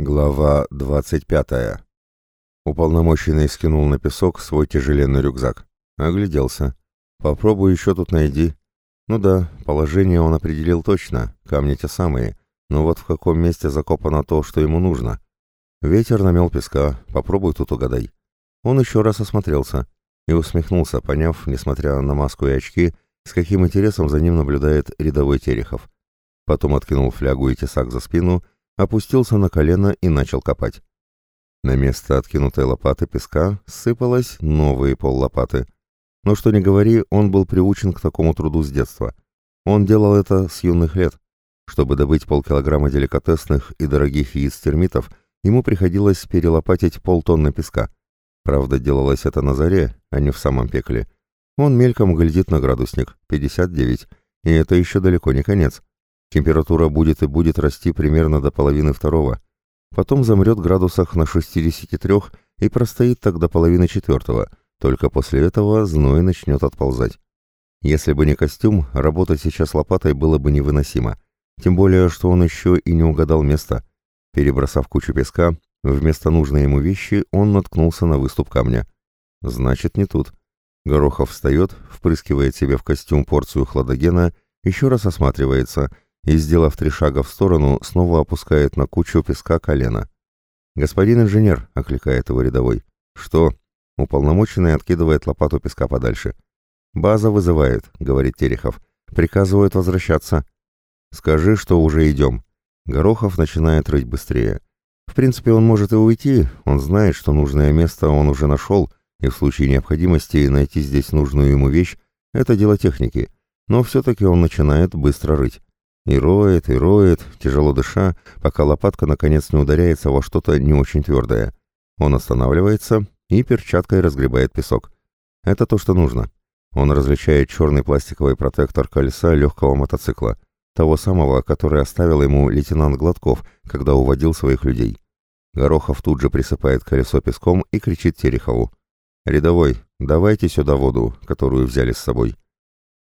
Глава 25. Уполномоченный скинул на песок свой тяжеленный рюкзак. Огляделся. Попробуй еще тут найди. Ну да, положение он определил точно, камни те самые, но вот в каком месте закопано то, что ему нужно. Ветер намел песка, попробуй тут угадай. Он еще раз осмотрелся и усмехнулся, поняв, несмотря на маску и очки, с каким интересом за ним наблюдает рядовой Терехов. Потом откинул флягу и тесак за спину опустился на колено и начал копать. На место откинутой лопаты песка сыпалось новые поллопаты. Но что ни говори, он был приучен к такому труду с детства. Он делал это с юных лет. Чтобы добыть полкилограмма деликатесных и дорогих яиц термитов, ему приходилось перелопатить полтонны песка. Правда, делалось это на заре, а не в самом пекле. Он мельком глядит на градусник, 59, и это еще далеко не конец. Температура будет и будет расти примерно до половины второго. Потом замрет градусах на 63 и простоит так до половины четвертого. Только после этого зной начнет отползать. Если бы не костюм, работать сейчас лопатой было бы невыносимо. Тем более, что он еще и не угадал место. Перебросав кучу песка, вместо нужной ему вещи он наткнулся на выступ камня. Значит, не тут. Горохов встает, впрыскивает себе в костюм порцию хладогена, еще раз осматривается — и, сделав три шага в сторону, снова опускает на кучу песка колено. «Господин инженер», — окликает его рядовой. «Что?» — уполномоченный откидывает лопату песка подальше. «База вызывает», — говорит Терехов. «Приказывают возвращаться». «Скажи, что уже идем». Горохов начинает рыть быстрее. В принципе, он может и уйти, он знает, что нужное место он уже нашел, и в случае необходимости найти здесь нужную ему вещь — это дело техники, но все-таки он начинает быстро рыть. И роет, и роет, тяжело дыша, пока лопатка наконец не ударяется во что-то не очень твердое. Он останавливается и перчаткой разгребает песок. Это то, что нужно. Он различает черный пластиковый протектор колеса легкого мотоцикла, того самого, который оставил ему лейтенант Гладков, когда уводил своих людей. Горохов тут же присыпает колесо песком и кричит Терехову. «Рядовой, давайте сюда воду, которую взяли с собой».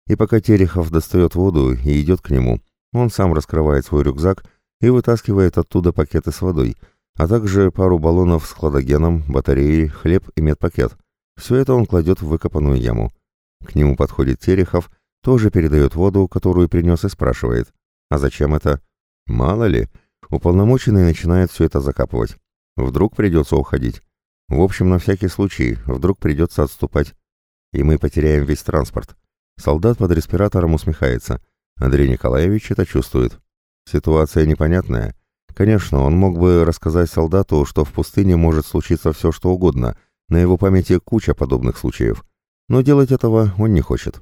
И пока Терехов достает воду и идет к нему, он сам раскрывает свой рюкзак и вытаскивает оттуда пакеты с водой, а также пару баллонов с хладогеном, батареи, хлеб и медпакет. Все это он кладет в выкопанную яму. К нему подходит Терехов, тоже передает воду, которую принес и спрашивает. А зачем это? Мало ли. Уполномоченный начинает все это закапывать. Вдруг придется уходить. В общем, на всякий случай, вдруг придется отступать. И мы потеряем весь транспорт. Солдат под респиратором усмехается. Андрей Николаевич это чувствует. Ситуация непонятная. Конечно, он мог бы рассказать солдату, что в пустыне может случиться все, что угодно. На его памяти куча подобных случаев. Но делать этого он не хочет.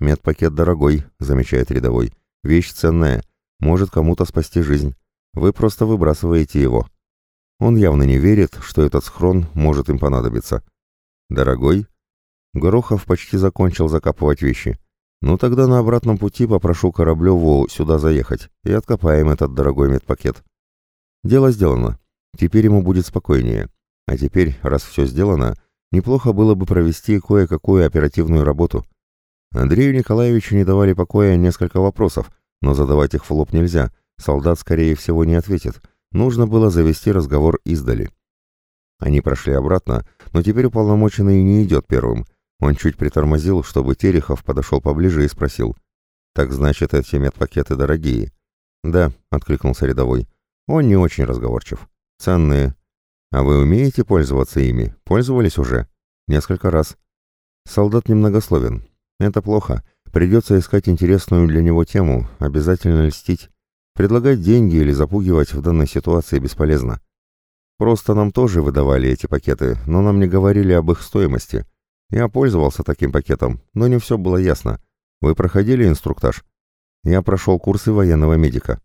«Медпакет дорогой», — замечает рядовой. «Вещь ценная. Может кому-то спасти жизнь. Вы просто выбрасываете его». Он явно не верит, что этот схрон может им понадобиться. «Дорогой?» Горохов почти закончил закапывать вещи. Ну тогда на обратном пути попрошу Кораблеву сюда заехать и откопаем этот дорогой медпакет. Дело сделано. Теперь ему будет спокойнее. А теперь, раз все сделано, неплохо было бы провести кое-какую оперативную работу. Андрею Николаевичу не давали покоя несколько вопросов, но задавать их в лоб нельзя. Солдат, скорее всего, не ответит. Нужно было завести разговор издали. Они прошли обратно, но теперь уполномоченный не идет первым — он чуть притормозил, чтобы Терехов подошел поближе и спросил. «Так значит, эти медпакеты дорогие?» «Да», — откликнулся рядовой. «Он не очень разговорчив. Ценные. А вы умеете пользоваться ими? Пользовались уже?» «Несколько раз». «Солдат немногословен. Это плохо. Придется искать интересную для него тему, обязательно льстить. Предлагать деньги или запугивать в данной ситуации бесполезно. Просто нам тоже выдавали эти пакеты, но нам не говорили об их стоимости». Я пользовался таким пакетом, но не все было ясно. Вы проходили инструктаж? Я прошел курсы военного медика.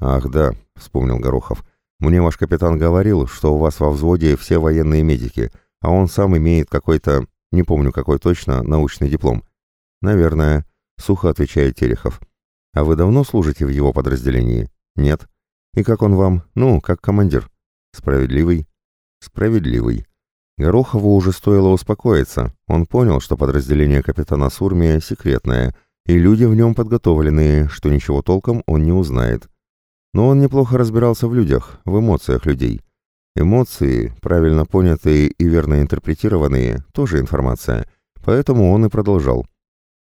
Ах, да, вспомнил Горохов. Мне ваш капитан говорил, что у вас во взводе все военные медики, а он сам имеет какой-то, не помню какой точно, научный диплом. Наверное, сухо отвечает Терехов. А вы давно служите в его подразделении? Нет. И как он вам? Ну, как командир. Справедливый? Справедливый. Горохову уже стоило успокоиться. Он понял, что подразделение капитана Сурмия секретное, и люди в нем подготовленные, что ничего толком он не узнает. Но он неплохо разбирался в людях, в эмоциях людей. Эмоции, правильно понятые и верно интерпретированные, тоже информация, поэтому он и продолжал.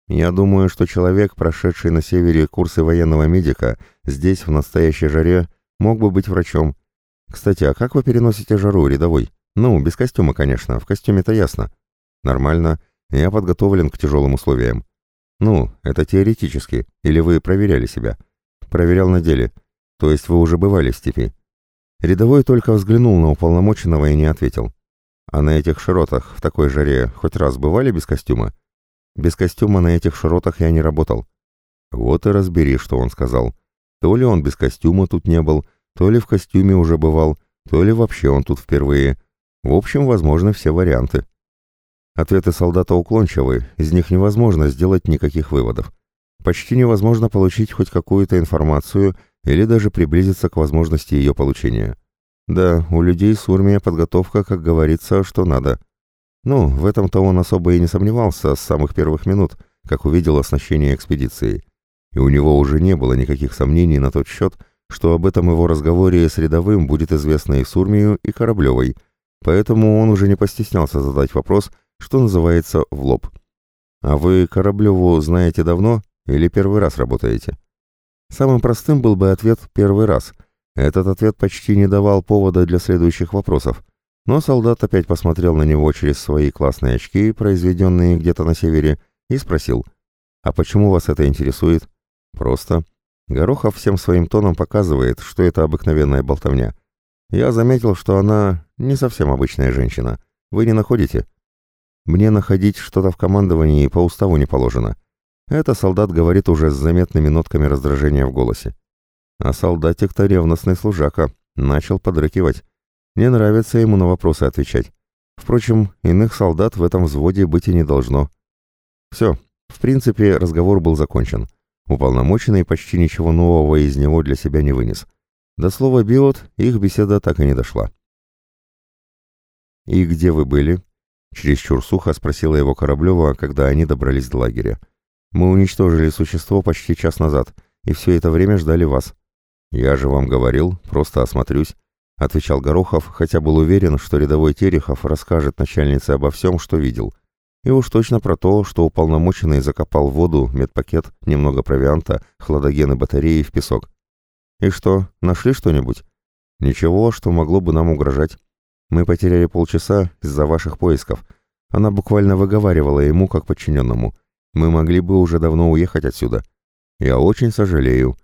Я думаю, что человек, прошедший на севере курсы военного медика, здесь, в настоящей жаре, мог бы быть врачом. Кстати, а как вы переносите жару, рядовой? Ну, без костюма, конечно, в костюме-то ясно. Нормально, я подготовлен к тяжелым условиям. Ну, это теоретически, или вы проверяли себя? Проверял на деле. То есть вы уже бывали в степи? Рядовой только взглянул на уполномоченного и не ответил. А на этих широтах, в такой жаре, хоть раз бывали без костюма? Без костюма на этих широтах я не работал. Вот и разбери, что он сказал. То ли он без костюма тут не был, то ли в костюме уже бывал, то ли вообще он тут впервые. В общем, возможны все варианты. Ответы солдата уклончивы, из них невозможно сделать никаких выводов. Почти невозможно получить хоть какую-то информацию или даже приблизиться к возможности ее получения. Да, у людей с Урмия подготовка, как говорится, что надо. Ну, в этом-то он особо и не сомневался с самых первых минут, как увидел оснащение экспедиции. И у него уже не было никаких сомнений на тот счет, что об этом его разговоре с рядовым будет известно и Сурмию, и Кораблевой, поэтому он уже не постеснялся задать вопрос, что называется, в лоб. «А вы Кораблеву знаете давно или первый раз работаете?» Самым простым был бы ответ «первый раз». Этот ответ почти не давал повода для следующих вопросов, но солдат опять посмотрел на него через свои классные очки, произведенные где-то на севере, и спросил, «А почему вас это интересует?» «Просто». Горохов всем своим тоном показывает, что это обыкновенная болтовня. Я заметил, что она не совсем обычная женщина. Вы не находите? Мне находить что-то в командовании по уставу не положено. Это солдат говорит уже с заметными нотками раздражения в голосе. А солдатик-то ревностный служака. Начал подрыкивать. Не нравится ему на вопросы отвечать. Впрочем, иных солдат в этом взводе быть и не должно. Все, в принципе, разговор был закончен. Уполномоченный почти ничего нового из него для себя не вынес. До слова «биот» их беседа так и не дошла. «И где вы были?» — чересчур сухо спросила его Кораблева, когда они добрались до лагеря. «Мы уничтожили существо почти час назад, и все это время ждали вас». «Я же вам говорил, просто осмотрюсь», — отвечал Горохов, хотя был уверен, что рядовой Терехов расскажет начальнице обо всем, что видел. И уж точно про то, что уполномоченный закопал воду, медпакет, немного провианта, хладогены батареи в песок. «И что, нашли что-нибудь?» «Ничего, что могло бы нам угрожать. Мы потеряли полчаса из-за ваших поисков». Она буквально выговаривала ему, как подчиненному. «Мы могли бы уже давно уехать отсюда. Я очень сожалею.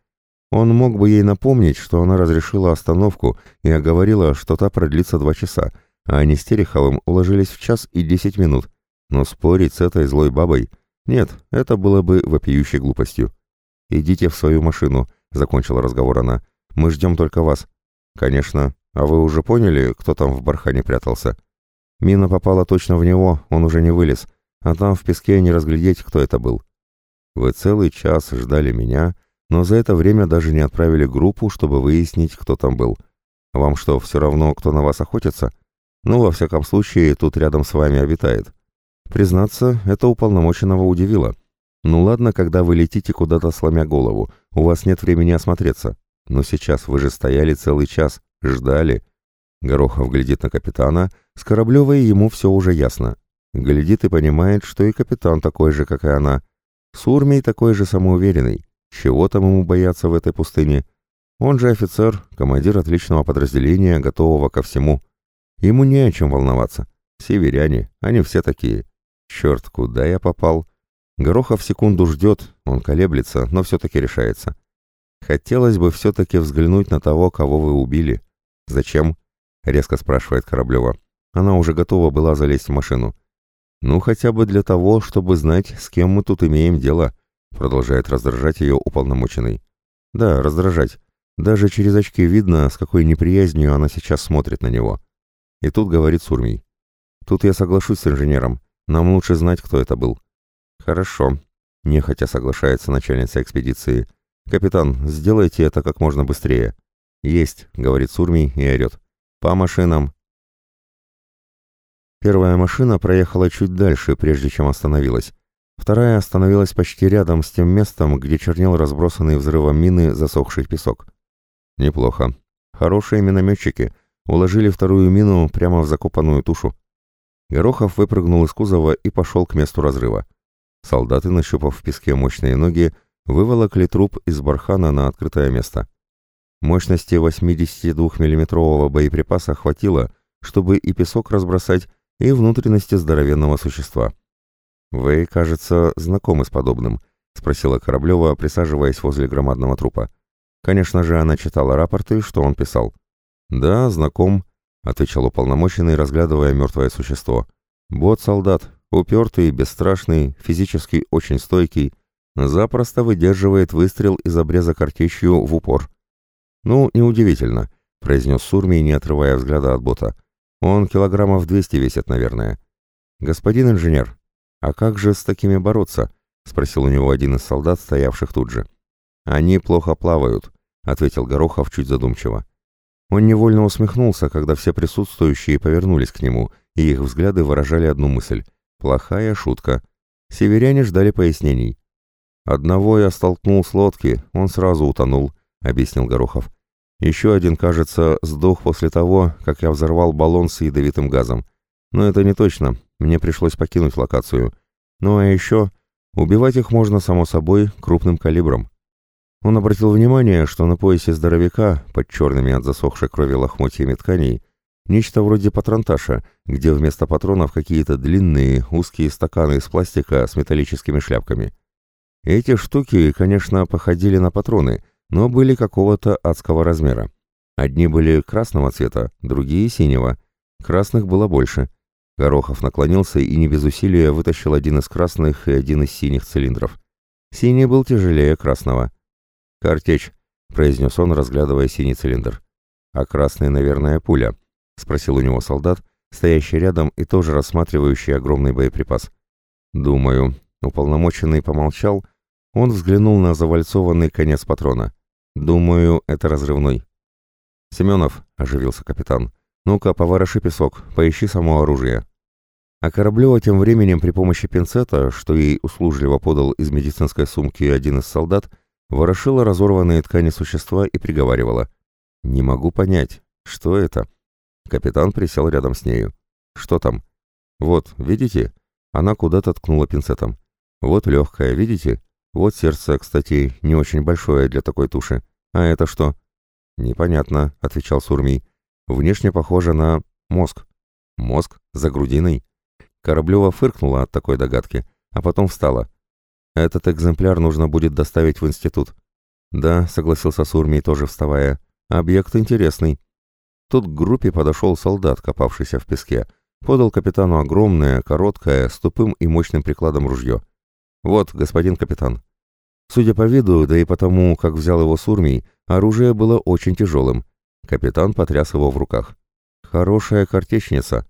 Он мог бы ей напомнить, что она разрешила остановку и оговорила, что та продлится два часа, а они с Тереховым уложились в час и десять минут. Но спорить с этой злой бабой... Нет, это было бы вопиющей глупостью. «Идите в свою машину», — закончила разговор она. «Мы ждем только вас». «Конечно. А вы уже поняли, кто там в бархане прятался?» Мина попала точно в него, он уже не вылез, а там в песке не разглядеть, кто это был. Вы целый час ждали меня, но за это время даже не отправили группу, чтобы выяснить, кто там был. Вам что, все равно, кто на вас охотится? Ну, во всяком случае, тут рядом с вами обитает. Признаться, это уполномоченного удивило. Ну ладно, когда вы летите куда-то сломя голову, у вас нет времени осмотреться. Но сейчас вы же стояли целый час, ждали. Горохов глядит на капитана, с Кораблевой ему все уже ясно. Глядит и понимает, что и капитан такой же, как и она. Сурмий такой же самоуверенный. Чего там ему бояться в этой пустыне? Он же офицер, командир отличного подразделения, готового ко всему. Ему не о чем волноваться. Северяне, они все такие. Черт, куда я попал? Горохов секунду ждет, он колеблется, но все-таки решается. Хотелось бы все-таки взглянуть на того, кого вы убили. Зачем? Резко спрашивает Кораблева. Она уже готова была залезть в машину. «Ну, хотя бы для того, чтобы знать, с кем мы тут имеем дело», продолжает раздражать ее уполномоченный. «Да, раздражать. Даже через очки видно, с какой неприязнью она сейчас смотрит на него». И тут говорит Сурмий. «Тут я соглашусь с инженером. Нам лучше знать, кто это был». «Хорошо», — нехотя соглашается начальница экспедиции. «Капитан, сделайте это как можно быстрее». «Есть», — говорит Сурмий и орет. «По машинам, Первая машина проехала чуть дальше, прежде чем остановилась. Вторая остановилась почти рядом с тем местом, где чернел разбросанный взрывом мины засохший песок. Неплохо. Хорошие минометчики. Уложили вторую мину прямо в закопанную тушу. Горохов выпрыгнул из кузова и пошел к месту разрыва. Солдаты, нащупав в песке мощные ноги, выволокли труп из бархана на открытое место. Мощности 82 миллиметрового боеприпаса хватило, чтобы и песок разбросать, и внутренности здоровенного существа. «Вы, кажется, знакомы с подобным», — спросила Кораблева, присаживаясь возле громадного трупа. Конечно же, она читала рапорты, что он писал. «Да, знаком», — отвечал уполномоченный, разглядывая мертвое существо. «Бот-солдат, упертый, бесстрашный, физически очень стойкий, запросто выдерживает выстрел из обреза картечью в упор». «Ну, неудивительно», — произнес Сурми, не отрывая взгляда от бота. «Он килограммов двести весит, наверное». «Господин инженер, а как же с такими бороться?» — спросил у него один из солдат, стоявших тут же. «Они плохо плавают», — ответил Горохов чуть задумчиво. Он невольно усмехнулся, когда все присутствующие повернулись к нему, и их взгляды выражали одну мысль — плохая шутка. Северяне ждали пояснений. «Одного я столкнул с лодки, он сразу утонул», — объяснил Горохов. «Еще один, кажется, сдох после того, как я взорвал баллон с ядовитым газом. Но это не точно, мне пришлось покинуть локацию. Ну а еще убивать их можно, само собой, крупным калибром. Он обратил внимание, что на поясе здоровяка, под черными от засохшей крови лохмотьями тканей, нечто вроде патронташа, где вместо патронов какие-то длинные, узкие стаканы из пластика с металлическими шляпками. Эти штуки, конечно, походили на патроны, но были какого-то адского размера. Одни были красного цвета, другие синего. Красных было больше. Горохов наклонился и не без усилия вытащил один из красных и один из синих цилиндров. Синий был тяжелее красного. «Картечь», — произнес он, разглядывая синий цилиндр. «А красный, наверное, пуля», — спросил у него солдат, стоящий рядом и тоже рассматривающий огромный боеприпас. «Думаю». Уполномоченный помолчал, он взглянул на завальцованный конец патрона. «Думаю, это разрывной». «Семенов», — оживился капитан, — «Ну-ка, повороши песок, поищи само оружие». А Кораблева тем временем при помощи пинцета, что ей услужливо подал из медицинской сумки один из солдат, ворошила разорванные ткани существа и приговаривала. «Не могу понять, что это?» Капитан присел рядом с нею. «Что там?» «Вот, видите?» Она куда-то ткнула пинцетом. «Вот легкая, видите? Вот сердце, кстати, не очень большое для такой туши. А это что?» «Непонятно», — отвечал Сурмий. Внешне похоже на мозг. Мозг за грудиной. Кораблева фыркнула от такой догадки, а потом встала. Этот экземпляр нужно будет доставить в институт. Да, согласился Сурмий, тоже вставая. Объект интересный. Тут к группе подошел солдат, копавшийся в песке. Подал капитану огромное, короткое, с тупым и мощным прикладом ружье. «Вот, господин капитан». Судя по виду, да и потому, как взял его Сурмий, оружие было очень тяжелым. Капитан потряс его в руках. «Хорошая картечница.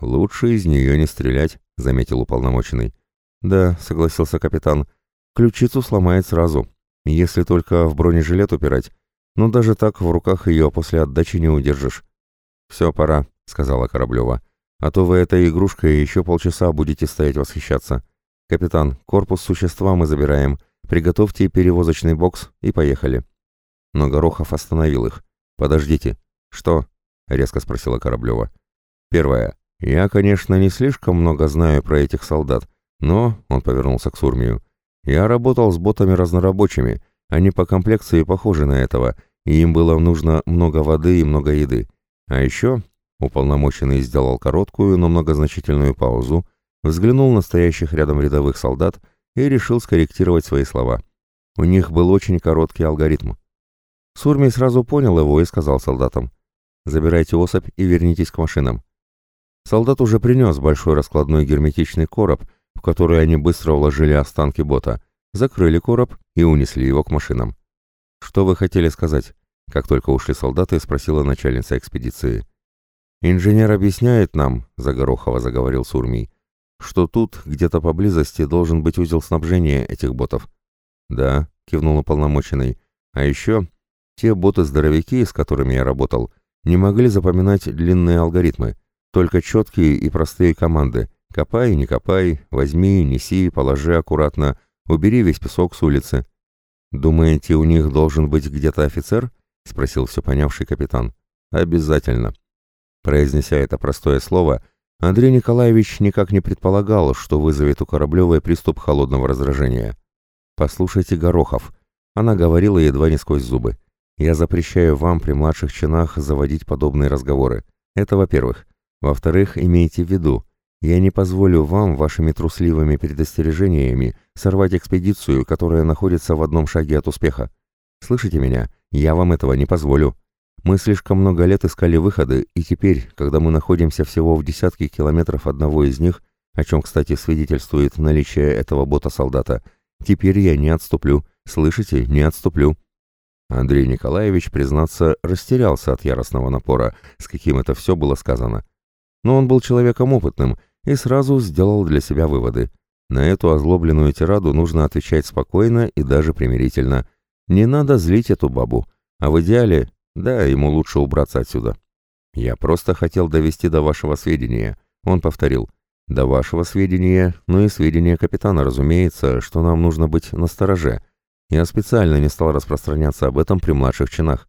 Лучше из нее не стрелять», — заметил уполномоченный. «Да», — согласился капитан. «Ключицу сломает сразу, если только в бронежилет упирать. Но даже так в руках ее после отдачи не удержишь». «Все, пора», — сказала Кораблева. «А то вы этой игрушкой еще полчаса будете стоять восхищаться. Капитан, корпус существа мы забираем. Приготовьте перевозочный бокс и поехали». Но Горохов остановил их. «Подождите». «Что?» — резко спросила Кораблева. «Первое. Я, конечно, не слишком много знаю про этих солдат, но...» — он повернулся к Сурмию. «Я работал с ботами разнорабочими. Они по комплекции похожи на этого, и им было нужно много воды и много еды. А еще...» — уполномоченный сделал короткую, но многозначительную паузу, взглянул на стоящих рядом рядовых солдат и решил скорректировать свои слова. У них был очень короткий алгоритм. Сурмий сразу понял его и сказал солдатам, «Забирайте особь и вернитесь к машинам». Солдат уже принес большой раскладной герметичный короб, в который они быстро уложили останки бота, закрыли короб и унесли его к машинам. «Что вы хотели сказать?» Как только ушли солдаты, спросила начальница экспедиции. «Инженер объясняет нам», — Загорохово заговорил Сурмий, «что тут, где-то поблизости, должен быть узел снабжения этих ботов». «Да», — кивнул уполномоченный, «а еще те боты-здоровяки, с которыми я работал, не могли запоминать длинные алгоритмы, только четкие и простые команды «копай, не копай», «возьми, неси, положи аккуратно», «убери весь песок с улицы». «Думаете, у них должен быть где-то офицер?» — спросил все понявший капитан. Обязательно. Произнеся это простое слово, Андрей Николаевич никак не предполагал, что вызовет у Кораблевой приступ холодного раздражения. «Послушайте, Горохов», — она говорила едва не сквозь зубы, — «я запрещаю вам при младших чинах заводить подобные разговоры. Это во-первых. Во-вторых, имейте в виду, я не позволю вам вашими трусливыми предостережениями сорвать экспедицию, которая находится в одном шаге от успеха. Слышите меня? Я вам этого не позволю. Мы слишком много лет искали выходы, и теперь, когда мы находимся всего в десятке километров одного из них, о чем, кстати, свидетельствует наличие этого бота-солдата, теперь я не отступлю. Слышите? Не отступлю. Андрей Николаевич, признаться, растерялся от яростного напора, с каким это все было сказано. Но он был человеком опытным и сразу сделал для себя выводы. На эту озлобленную тираду нужно отвечать спокойно и даже примирительно. Не надо злить эту бабу. А в идеале да, ему лучше убраться отсюда. Я просто хотел довести до вашего сведения. Он повторил. До вашего сведения, ну и сведения капитана, разумеется, что нам нужно быть настороже. Я специально не стал распространяться об этом при младших чинах.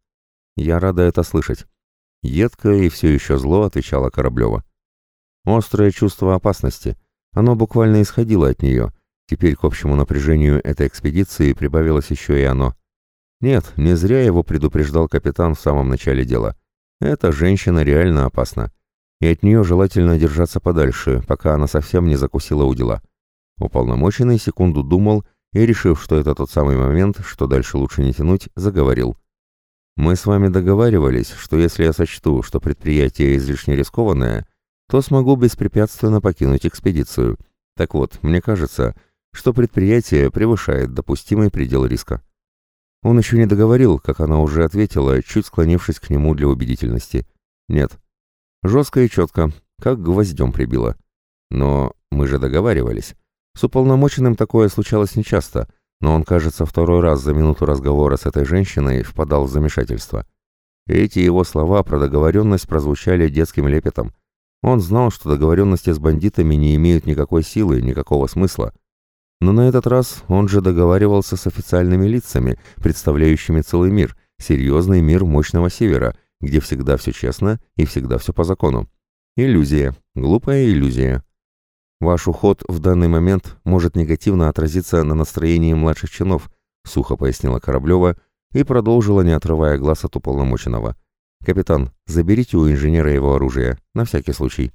Я рада это слышать. Едко и все еще зло отвечала Кораблева. Острое чувство опасности. Оно буквально исходило от нее. Теперь к общему напряжению этой экспедиции прибавилось еще и оно. Нет, не зря его предупреждал капитан в самом начале дела. Эта женщина реально опасна. И от нее желательно держаться подальше, пока она совсем не закусила у дела. Уполномоченный секунду думал и, решив, что это тот самый момент, что дальше лучше не тянуть, заговорил. «Мы с вами договаривались, что если я сочту, что предприятие излишне рискованное, то смогу беспрепятственно покинуть экспедицию. Так вот, мне кажется, что предприятие превышает допустимый предел риска». Он еще не договорил, как она уже ответила, чуть склонившись к нему для убедительности. «Нет». Жестко и четко, как гвоздем прибило. Но мы же договаривались. С уполномоченным такое случалось нечасто, но он, кажется, второй раз за минуту разговора с этой женщиной впадал в замешательство. Эти его слова про договоренность прозвучали детским лепетом. Он знал, что договоренности с бандитами не имеют никакой силы, никакого смысла. Но на этот раз он же договаривался с официальными лицами, представляющими целый мир, серьезный мир мощного севера, где всегда все честно и всегда все по закону. Иллюзия, глупая иллюзия. Ваш уход в данный момент может негативно отразиться на настроении младших чинов, сухо пояснила Кораблева и продолжила, не отрывая глаз от уполномоченного. «Капитан, заберите у инженера его оружие, на всякий случай».